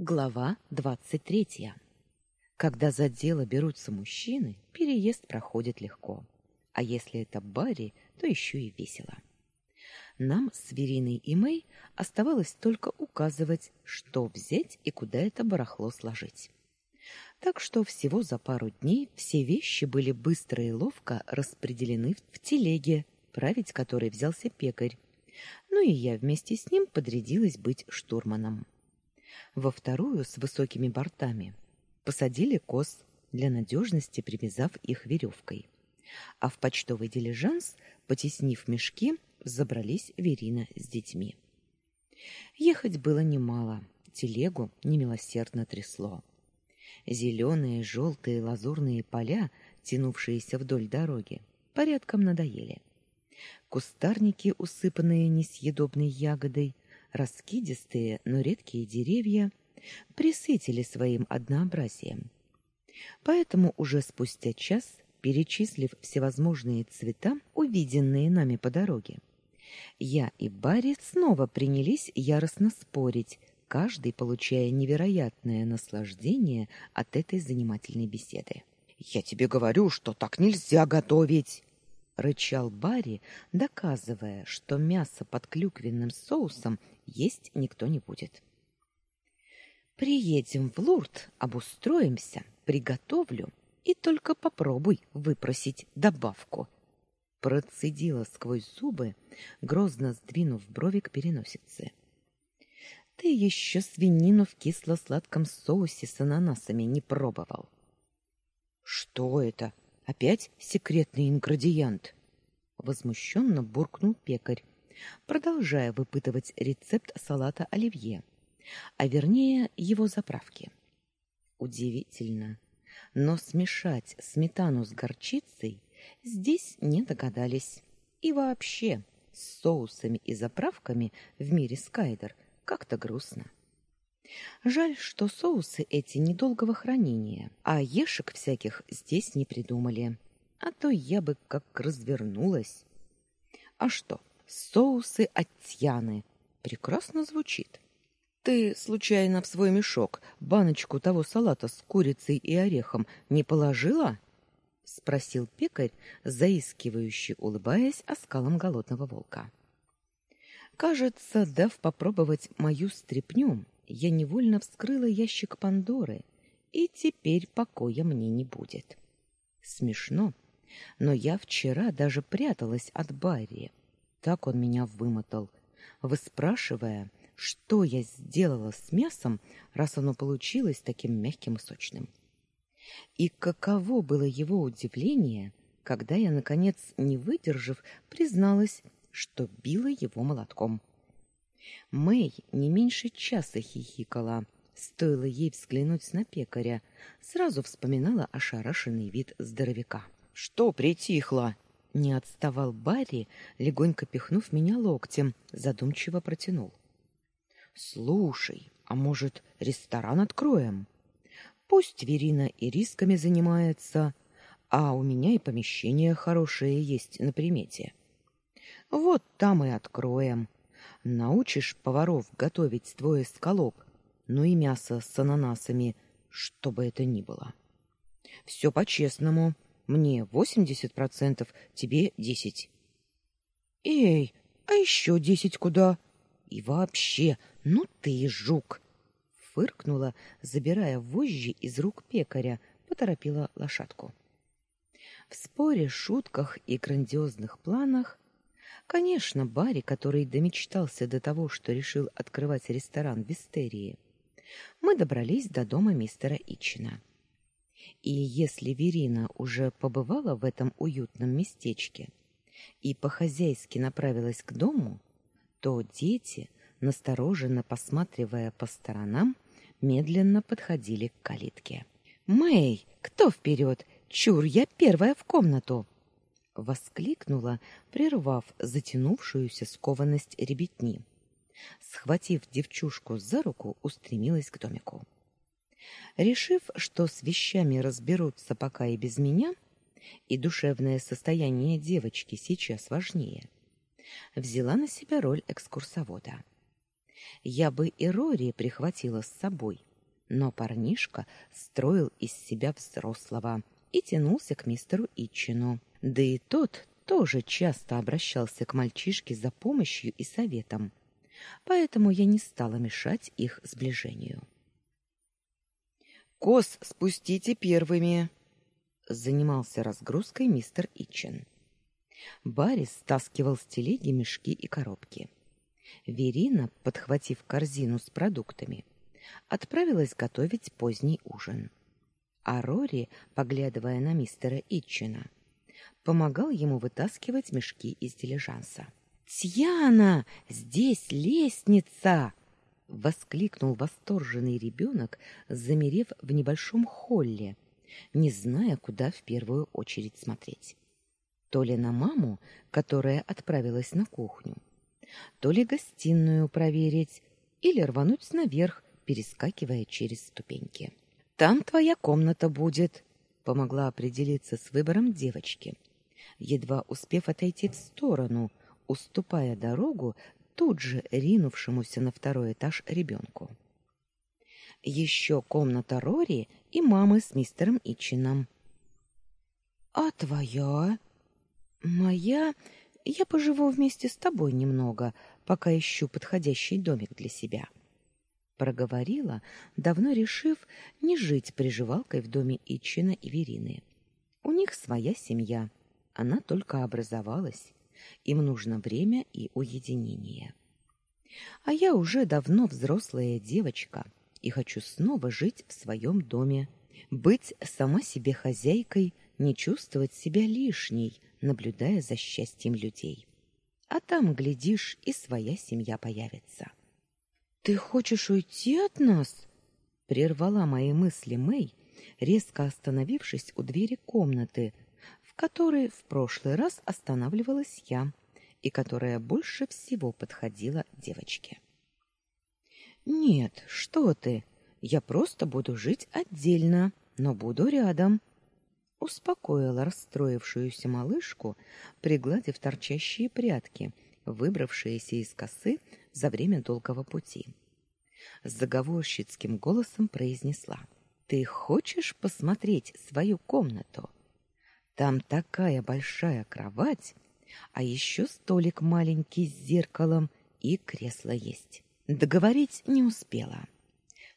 Глава двадцать третья. Когда за дело берутся мужчины, переезд проходит легко. А если это Барри, то еще и весело. Нам с Вериной и Мэй оставалось только указывать, что взять и куда это барахло сложить. Так что всего за пару дней все вещи были быстро и ловко распределены в телеге, править которой взялся пекарь. Ну и я вместе с ним подрядилась быть штурманом во вторую с высокими бортами. Посадили коз, для надежности привязав их веревкой. А в почтовый дилижанс, потеснив мешки, забрались Верина с детьми. Ехать было немало, телегу немилосердно трясло. Зеленые, желтые, лазурные поля, тянувшиеся вдоль дороги, порядком надоели. Кустарники, усыпанные несъедобной ягодой, раскидистые, но редкие деревья присытили своим однообразием. Поэтому уже спустя час, перечислив всевозможные цвета, увиденные нами по дороге, я и Барри снова принялись яростно спорить, каждый получая невероятное наслаждение от этой занимательной беседы. «Я тебе говорю, что так нельзя готовить!» Рычал Барри, доказывая, что мясо под клюквенным соусом есть никто не будет. Приедем в Лурд, обустроимся, приготовлю и только попробуй выпросить добавку. Процедила сквозь зубы, грозно сдвинув брови к переносице. Ты еще свинину в кисло-сладком соусе с ананасами не пробовал. Что это? Опять секретный ингредиент? Возмущенно буркнул пекарь, продолжая выпытывать рецепт салата оливье, а вернее его заправки. Удивительно, но смешать сметану с горчицей здесь не догадались. И вообще, с соусами и заправками в мире Скайдер как-то грустно. Жаль, что соусы эти недолгого хранения, а ешек всяких здесь не придумали. А то я бы как развернулась. А что, соусы от Тьяны. Прекрасно звучит. Ты случайно в свой мешок баночку того салата с курицей и орехом не положила? спросил пекарь, заискивающе улыбаясь оскалом голодного волка. Кажется, дав попробовать мою стряпню, я невольно вскрыла ящик Пандоры, и теперь покоя мне не будет. Смешно, но я вчера даже пряталась от Барри. Так он меня вымотал, выспрашивая, что я сделала с мясом, раз оно получилось таким мягким и сочным. И каково было его удивление, когда я наконец, не выдержав, призналась, что била его молотком. Мэй не меньше часа хихикала. Стоило ей взглянуть на пекаря, сразу вспоминала ошарашенный вид здоровяка. Что притихло? Не отставал Барри, легонько пихнув меня локтем, задумчиво протянул. Слушай, а может, ресторан откроем? Пусть Верина и рисками занимается, а у меня и помещение хорошее есть на примете. Вот там и откроем. Научишь поваров готовить твой эскалоп, ну и мясо с ананасами, что бы это ни было. Все по-честному. Мне 80%, тебе 10. Эй, а еще 10 куда? И вообще, ну ты жук, фыркнула, забирая вожжи из рук пекаря, поторопила лошадку. В споре, шутках и грандиозных планах, конечно, Барри, который домечтался до того, что решил открывать ресторан в Вистерии, мы добрались до дома мистера Ичина. И если Верина уже побывала в этом уютном местечке и по-хозяйски направилась к дому, то дети, настороженно посматривая по сторонам, медленно подходили к калитке. «Мэй, кто вперед? Чур, я первая в комнату!» Воскликнула, прервав затянувшуюся скованность ребятни. Схватив девчушку за руку, устремилась к домику. Решив, что с вещами разберутся пока и без меня, и душевное состояние девочки сейчас важнее, взяла на себя роль экскурсовода. Я бы и Рори прихватила с собой, Но парнишка строил из себя взрослого и тянулся к мистеру Итчину. Да и тот тоже часто обращался к мальчишке за помощью и советом. Поэтому я не стала мешать их сближению. «Кос спустите первыми!» Занимался разгрузкой мистер Итчин. Барис стаскивал с телеги мешки и коробки. Верина, подхватив корзину с продуктами, отправилась готовить поздний ужин. А Рори, поглядывая на мистера Итчина, помогал ему вытаскивать мешки из дилижанса. «Тьяна, здесь лестница!» — воскликнул восторженный ребенок, замерев в небольшом холле, не зная, куда в первую очередь смотреть. То ли на маму, которая отправилась на кухню, то ли гостиную проверить, или рвануть наверх, перескакивая через ступеньки. «Там твоя комната будет», — помогла определиться с выбором девочки, едва успев отойти в сторону, уступая дорогу тут же ринувшемуся на второй этаж ребенку. Еще комната Рори и мамы с мистером Ичином. «А твоя?» «Моя? Я поживу вместе с тобой немного, пока ищу подходящий домик для себя». Проговорила, давно решив не жить приживалкой в доме Ичина и Верины. У них своя семья, она только образовалась. Им нужно время и уединение. А я уже давно взрослая девочка и хочу снова жить в своем доме, быть сама себе хозяйкой, не чувствовать себя лишней, наблюдая за счастьем людей. А там, глядишь, и своя семья появится. Ты хочешь уйти от нас? прервала мои мысли Мэй, резко остановившись у двери комнаты, которой в прошлый раз останавливалась я и которая больше всего подходила девочке. Нет, что ты? Я просто буду жить отдельно, но буду рядом, успокоила расстроившуюся малышку, пригладив торчащие прядки, выбравшиеся из косы за время долгого пути. С заговорщицким голосом произнесла: "Ты хочешь посмотреть свою комнату?" Там такая большая кровать, а еще столик маленький с зеркалом и кресло есть. Договорить не успела.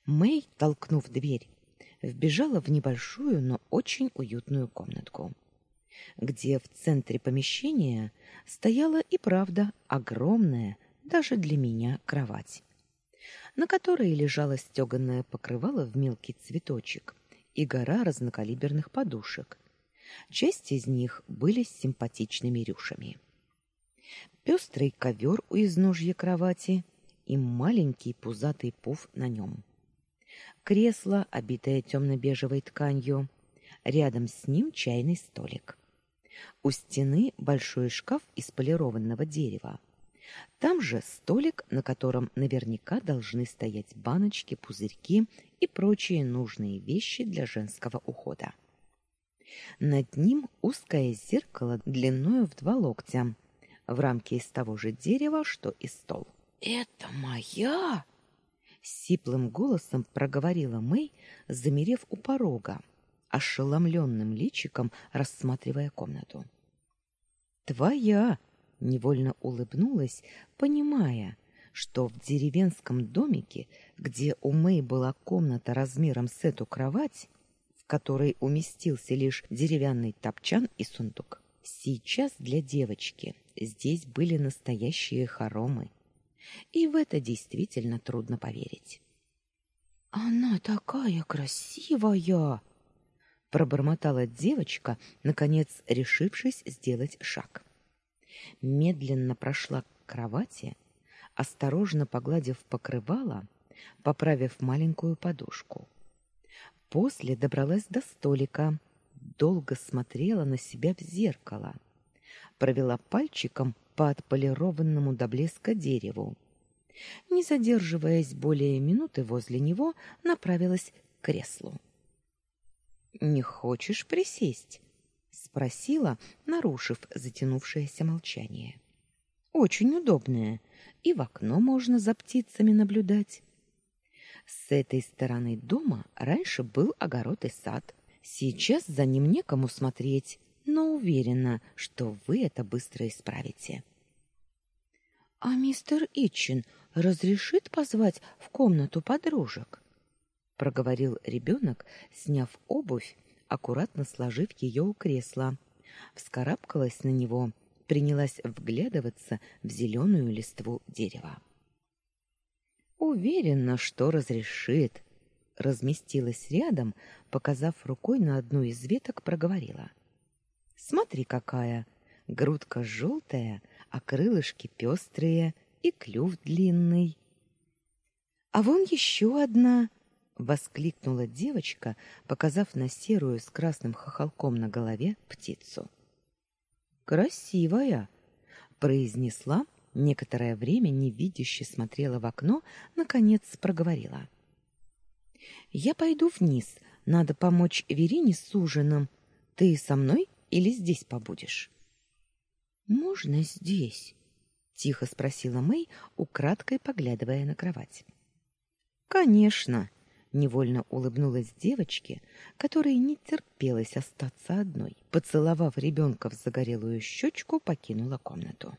Мэй, толкнув дверь, вбежала в небольшую, но очень уютную комнатку, где в центре помещения стояла и правда огромная, даже для меня, кровать, на которой лежало стеганое покрывало в мелкий цветочек и гора разнокалиберных подушек, Часть из них были с симпатичными рюшами. Пестрый ковер у изножья кровати и маленький пузатый пуф на нем. Кресло, обитое темно-бежевой тканью, рядом с ним чайный столик. У стены большой шкаф из полированного дерева. Там же столик, на котором наверняка должны стоять баночки, пузырьки и прочие нужные вещи для женского ухода. Над ним узкое зеркало длиною в два локтя, в рамке из того же дерева, что и стол. «Это моя!» — сиплым голосом проговорила Мэй, замерев у порога, ошеломленным личиком рассматривая комнату. «Твоя!» — невольно улыбнулась, понимая, что в деревенском домике, где у Мэй была комната размером с эту кровать, которой уместился лишь деревянный топчан и сундук. Сейчас для девочки здесь были настоящие хоромы. И в это действительно трудно поверить. Она такая красивая, пробормотала девочка, наконец решившись сделать шаг. Медленно прошла к кровати, осторожно погладив покрывало, поправив маленькую подушку. После добралась до столика, долго смотрела на себя в зеркало, провела пальчиком по отполированному до блеска дереву. Не задерживаясь более минуты возле него, направилась к креслу. Не хочешь присесть? спросила, нарушив затянувшееся молчание. Очень удобное, и в окно можно за птицами наблюдать. С этой стороны дома раньше был огород и сад. Сейчас за ним некому смотреть, но уверена, что вы это быстро исправите. А мистер Итчин разрешит позвать в комнату подружек? проговорил ребенок, сняв обувь, аккуратно сложив ее у кресла. Вскарабкалась на него, принялась вглядываться в зеленую листву дерева. Уверена, что разрешит. Разместилась рядом, показав рукой на одну из веток, проговорила: "Смотри, какая грудка желтая, а крылышки пестрые и клюв длинный". А вон еще одна, воскликнула девочка, показав на серую с красным хохолком на голове птицу. Красивая, произнесла Некоторое время невидяще смотрела в окно, наконец проговорила: "Я пойду вниз, надо помочь Верине с ужином. Ты со мной или здесь побудешь?" "Можно здесь?" тихо спросила Мэй, украдкой поглядывая на кровать. "Конечно", невольно улыбнулась девочке, которой не терпелось остаться одной. Поцеловав ребенка в загорелую щечку, покинула комнату.